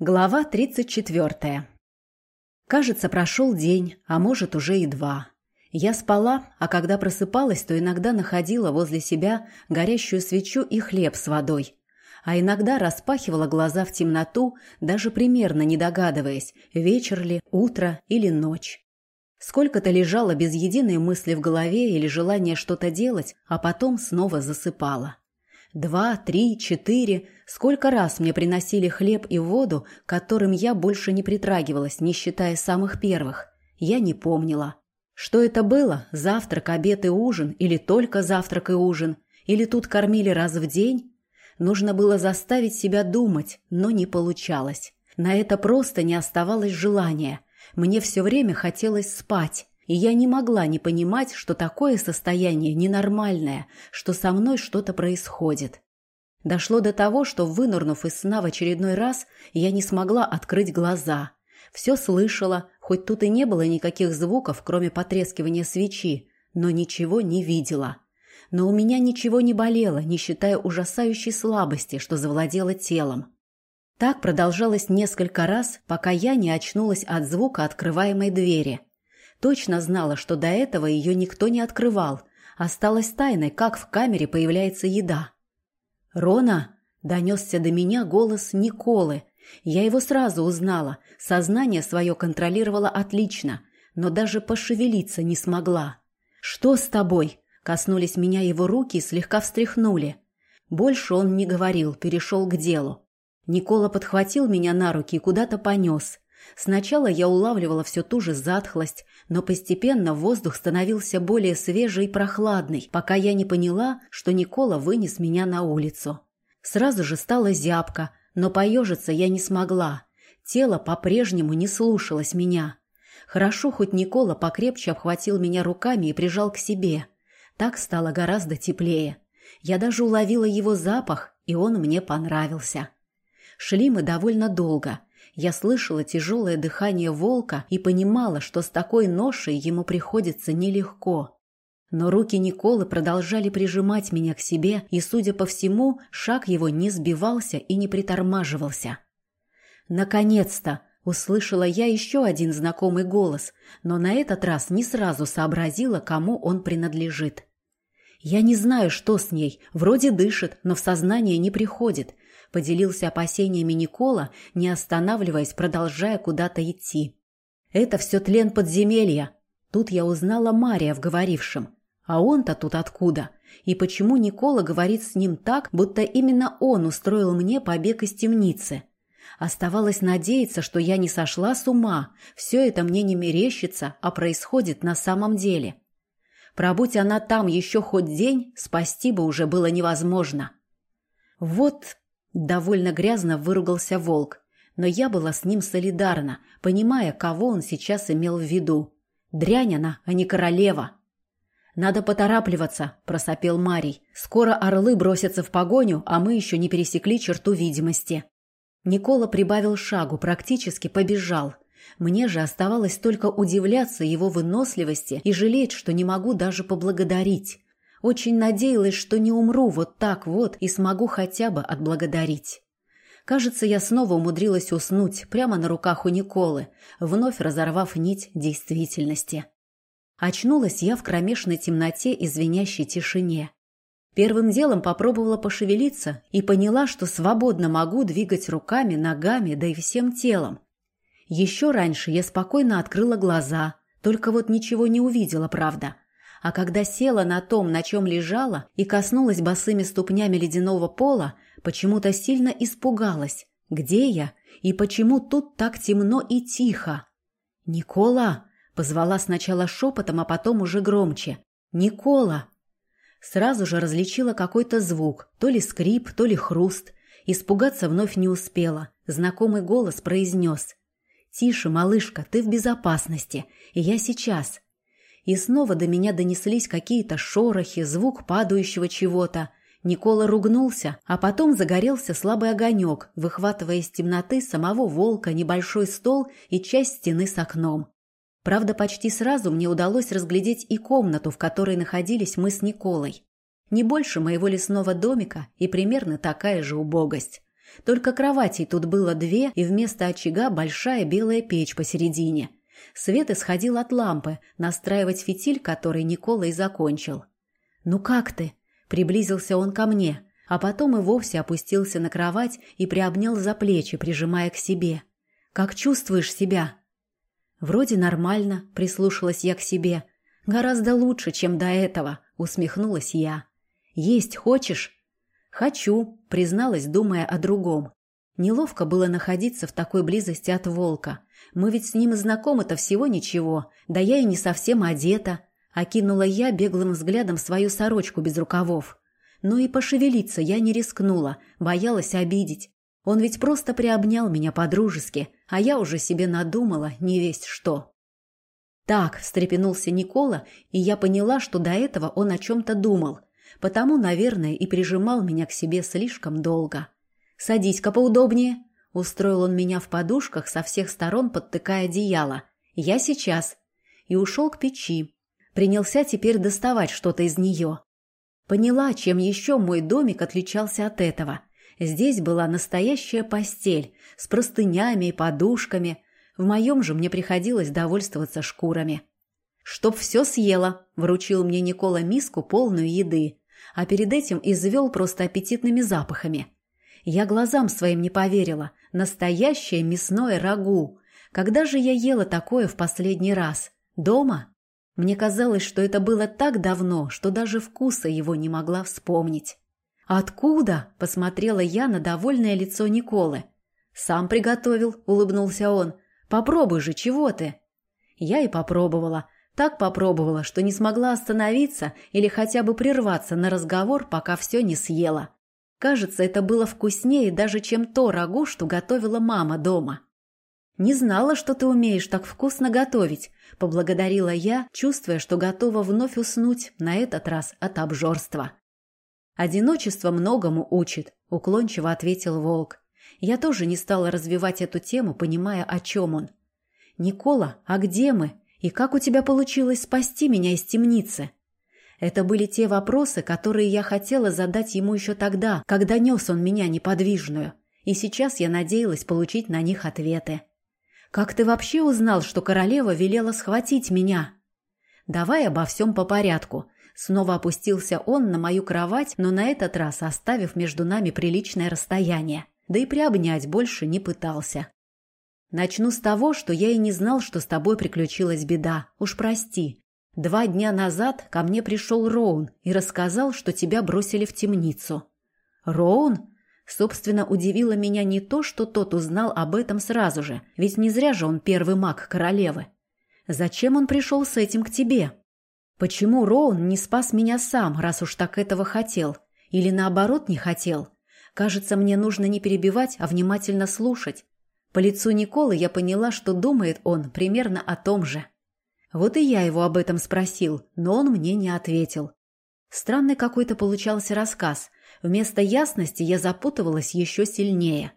Глава 34. Кажется, прошел день, а может, уже и два. Я спала, а когда просыпалась, то иногда находила возле себя горящую свечу и хлеб с водой. А иногда распахивала глаза в темноту, даже примерно не догадываясь, вечер ли, утро или ночь. Сколько-то лежала без единой мысли в голове или желания что-то делать, а потом снова засыпала. Два, три, четыре. Сколько раз мне приносили хлеб и воду, которым я больше не притрагивалась, не считая самых первых. Я не помнила. Что это было? Завтрак, обед и ужин? Или только завтрак и ужин? Или тут кормили раз в день? Нужно было заставить себя думать, но не получалось. На это просто не оставалось желания. Мне все время хотелось спать и я не могла не понимать, что такое состояние ненормальное, что со мной что-то происходит. Дошло до того, что, вынырнув из сна в очередной раз, я не смогла открыть глаза. Все слышала, хоть тут и не было никаких звуков, кроме потрескивания свечи, но ничего не видела. Но у меня ничего не болело, не считая ужасающей слабости, что завладела телом. Так продолжалось несколько раз, пока я не очнулась от звука открываемой двери – Точно знала, что до этого ее никто не открывал. Осталось тайной, как в камере появляется еда. «Рона!» – донесся до меня голос Николы. Я его сразу узнала. Сознание свое контролировало отлично, но даже пошевелиться не смогла. «Что с тобой?» – коснулись меня его руки и слегка встряхнули. Больше он не говорил, перешел к делу. Никола подхватил меня на руки и куда-то понес. Сначала я улавливала все ту же затхлость, но постепенно воздух становился более свежий и прохладный, пока я не поняла, что Никола вынес меня на улицу. Сразу же стало зябко, но поежиться я не смогла. Тело по-прежнему не слушалось меня. Хорошо, хоть Никола покрепче обхватил меня руками и прижал к себе. Так стало гораздо теплее. Я даже уловила его запах, и он мне понравился. Шли мы довольно долго – я слышала тяжелое дыхание волка и понимала, что с такой ношей ему приходится нелегко. Но руки Николы продолжали прижимать меня к себе, и, судя по всему, шаг его не сбивался и не притормаживался. «Наконец-то!» – услышала я еще один знакомый голос, но на этот раз не сразу сообразила, кому он принадлежит. «Я не знаю, что с ней. Вроде дышит, но в сознание не приходит поделился опасениями Никола, не останавливаясь, продолжая куда-то идти. «Это все тлен подземелья». Тут я узнала Мария в говорившем. А он-то тут откуда? И почему Никола говорит с ним так, будто именно он устроил мне побег из темницы? Оставалось надеяться, что я не сошла с ума. Все это мне не мерещится, а происходит на самом деле. Пробудь она там еще хоть день, спасти бы уже было невозможно. Вот Довольно грязно выругался волк, но я была с ним солидарна, понимая, кого он сейчас имел в виду. Дрянь она, а не королева. «Надо поторапливаться», – просопел Марий. «Скоро орлы бросятся в погоню, а мы еще не пересекли черту видимости». Никола прибавил шагу, практически побежал. Мне же оставалось только удивляться его выносливости и жалеть, что не могу даже поблагодарить. Очень надеялась, что не умру вот так вот и смогу хотя бы отблагодарить. Кажется, я снова умудрилась уснуть прямо на руках у Николы, вновь разорвав нить действительности. Очнулась я в кромешной темноте и звенящей тишине. Первым делом попробовала пошевелиться и поняла, что свободно могу двигать руками, ногами, да и всем телом. Еще раньше я спокойно открыла глаза, только вот ничего не увидела, правда – а когда села на том, на чем лежала, и коснулась босыми ступнями ледяного пола, почему-то сильно испугалась. Где я? И почему тут так темно и тихо? «Никола!» — позвала сначала шепотом, а потом уже громче. «Никола!» Сразу же различила какой-то звук, то ли скрип, то ли хруст. Испугаться вновь не успела. Знакомый голос произнес. «Тише, малышка, ты в безопасности, и я сейчас. И снова до меня донеслись какие-то шорохи, звук падающего чего-то. Никола ругнулся, а потом загорелся слабый огонек, выхватывая из темноты самого волка, небольшой стол и часть стены с окном. Правда, почти сразу мне удалось разглядеть и комнату, в которой находились мы с Николой. Не больше моего лесного домика и примерно такая же убогость. Только кроватей тут было две, и вместо очага большая белая печь посередине. Свет исходил от лампы, настраивать фитиль, который Никола и закончил. «Ну как ты?» – приблизился он ко мне, а потом и вовсе опустился на кровать и приобнял за плечи, прижимая к себе. «Как чувствуешь себя?» «Вроде нормально», – прислушалась я к себе. «Гораздо лучше, чем до этого», – усмехнулась я. «Есть хочешь?» «Хочу», — призналась, думая о другом. Неловко было находиться в такой близости от волка. Мы ведь с ним знакомы-то всего ничего, да я и не совсем одета. Окинула я беглым взглядом свою сорочку без рукавов. Но и пошевелиться я не рискнула, боялась обидеть. Он ведь просто приобнял меня по-дружески, а я уже себе надумала не весть что. Так, встрепенулся Никола, и я поняла, что до этого он о чем-то думал – Потому, наверное, и прижимал меня к себе слишком долго. «Садись-ка поудобнее», — устроил он меня в подушках со всех сторон, подтыкая одеяло. «Я сейчас». И ушел к печи. Принялся теперь доставать что-то из нее. Поняла, чем еще мой домик отличался от этого. Здесь была настоящая постель с простынями и подушками. В моем же мне приходилось довольствоваться шкурами. «Чтоб все съела», — вручил мне Никола миску, полную еды, а перед этим извел просто аппетитными запахами. Я глазам своим не поверила. Настоящее мясное рагу. Когда же я ела такое в последний раз? Дома? Мне казалось, что это было так давно, что даже вкуса его не могла вспомнить. «Откуда?» – посмотрела я на довольное лицо Николы. «Сам приготовил», – улыбнулся он. «Попробуй же, чего ты?» Я и попробовала – так попробовала, что не смогла остановиться или хотя бы прерваться на разговор, пока все не съела. Кажется, это было вкуснее даже, чем то рагу, что готовила мама дома. «Не знала, что ты умеешь так вкусно готовить», – поблагодарила я, чувствуя, что готова вновь уснуть, на этот раз от обжорства. «Одиночество многому учит», – уклончиво ответил волк. Я тоже не стала развивать эту тему, понимая, о чем он. «Никола, а где мы?» И как у тебя получилось спасти меня из темницы? Это были те вопросы, которые я хотела задать ему еще тогда, когда нес он меня неподвижную, и сейчас я надеялась получить на них ответы. «Как ты вообще узнал, что королева велела схватить меня?» «Давай обо всем по порядку». Снова опустился он на мою кровать, но на этот раз оставив между нами приличное расстояние. Да и приобнять больше не пытался. Начну с того, что я и не знал, что с тобой приключилась беда. Уж прости. Два дня назад ко мне пришел Роун и рассказал, что тебя бросили в темницу. Роун? Собственно, удивило меня не то, что тот узнал об этом сразу же, ведь не зря же он первый маг королевы. Зачем он пришел с этим к тебе? Почему Роун не спас меня сам, раз уж так этого хотел? Или наоборот не хотел? Кажется, мне нужно не перебивать, а внимательно слушать. По лицу Николы я поняла, что думает он примерно о том же. Вот и я его об этом спросил, но он мне не ответил. Странный какой-то получался рассказ. Вместо ясности я запутывалась еще сильнее.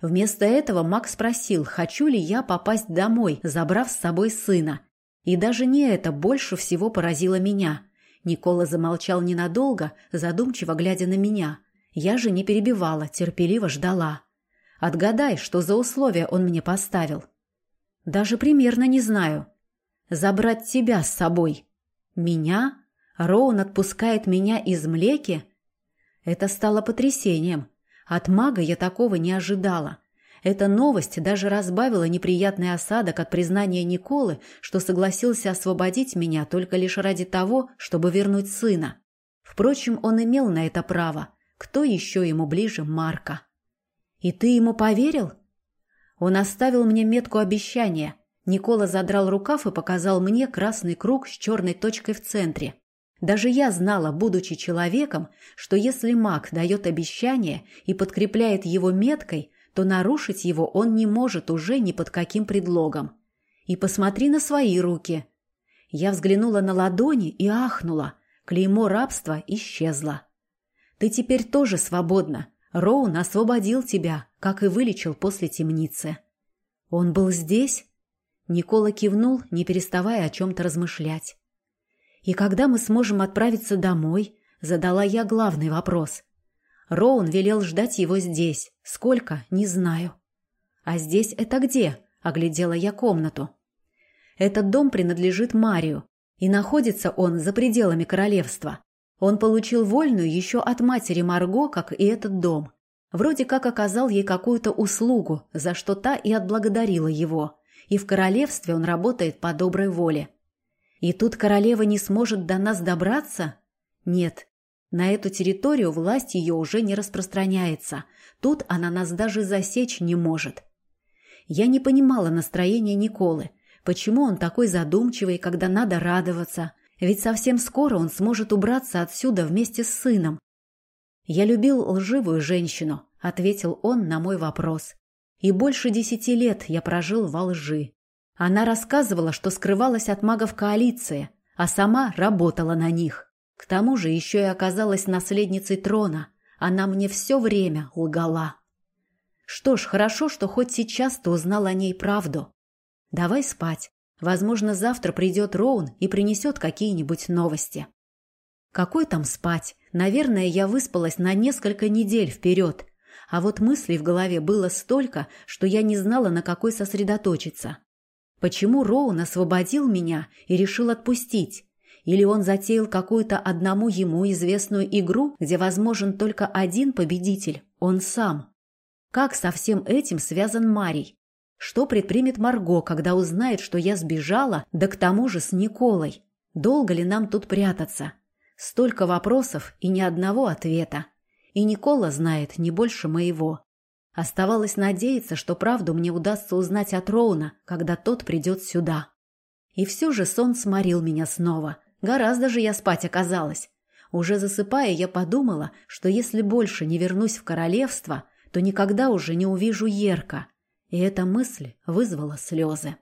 Вместо этого Макс спросил, хочу ли я попасть домой, забрав с собой сына. И даже не это больше всего поразило меня. Никола замолчал ненадолго, задумчиво глядя на меня. Я же не перебивала, терпеливо ждала. Отгадай, что за условия он мне поставил. Даже примерно не знаю. Забрать тебя с собой. Меня? Роун отпускает меня из млеки? Это стало потрясением. От мага я такого не ожидала. Эта новость даже разбавила неприятный осадок от признания Николы, что согласился освободить меня только лишь ради того, чтобы вернуть сына. Впрочем, он имел на это право. Кто еще ему ближе Марка? «И ты ему поверил?» Он оставил мне метку обещания. Никола задрал рукав и показал мне красный круг с черной точкой в центре. Даже я знала, будучи человеком, что если маг дает обещание и подкрепляет его меткой, то нарушить его он не может уже ни под каким предлогом. И посмотри на свои руки. Я взглянула на ладони и ахнула. Клеймо рабства исчезло. Ты теперь тоже свободна. Роун освободил тебя, как и вылечил после темницы. Он был здесь? Никола кивнул, не переставая о чем-то размышлять. И когда мы сможем отправиться домой, задала я главный вопрос. Роун велел ждать его здесь. Сколько? Не знаю. «А здесь это где?» – оглядела я комнату. Этот дом принадлежит Марию, и находится он за пределами королевства. Он получил вольную еще от матери Марго, как и этот дом. Вроде как оказал ей какую-то услугу, за что та и отблагодарила его. И в королевстве он работает по доброй воле. И тут королева не сможет до нас добраться? Нет. На эту территорию власть ее уже не распространяется. Тут она нас даже засечь не может. Я не понимала настроения Николы. Почему он такой задумчивый, когда надо радоваться? Ведь совсем скоро он сможет убраться отсюда вместе с сыном. «Я любил лживую женщину», — ответил он на мой вопрос. «И больше десяти лет я прожил во лжи. Она рассказывала, что скрывалась от магов коалиции, а сама работала на них. К тому же еще и оказалась наследницей трона. Она мне все время лгала. Что ж, хорошо, что хоть сейчас ты узнал о ней правду. Давай спать. Возможно, завтра придет Роун и принесет какие-нибудь новости. Какой там спать? Наверное, я выспалась на несколько недель вперед. А вот мыслей в голове было столько, что я не знала, на какой сосредоточиться. Почему Роун освободил меня и решил отпустить? Или он затеял какую-то одному ему известную игру, где возможен только один победитель – он сам? Как со всем этим связан Марий? Что предпримет Марго, когда узнает, что я сбежала, да к тому же с Николой? Долго ли нам тут прятаться? Столько вопросов и ни одного ответа. И Никола знает не больше моего. Оставалось надеяться, что правду мне удастся узнать от Роуна, когда тот придет сюда. И все же сон сморил меня снова. Гораздо же я спать оказалась. Уже засыпая, я подумала, что если больше не вернусь в королевство, то никогда уже не увижу Ерка. И эта мысль вызвала слезы.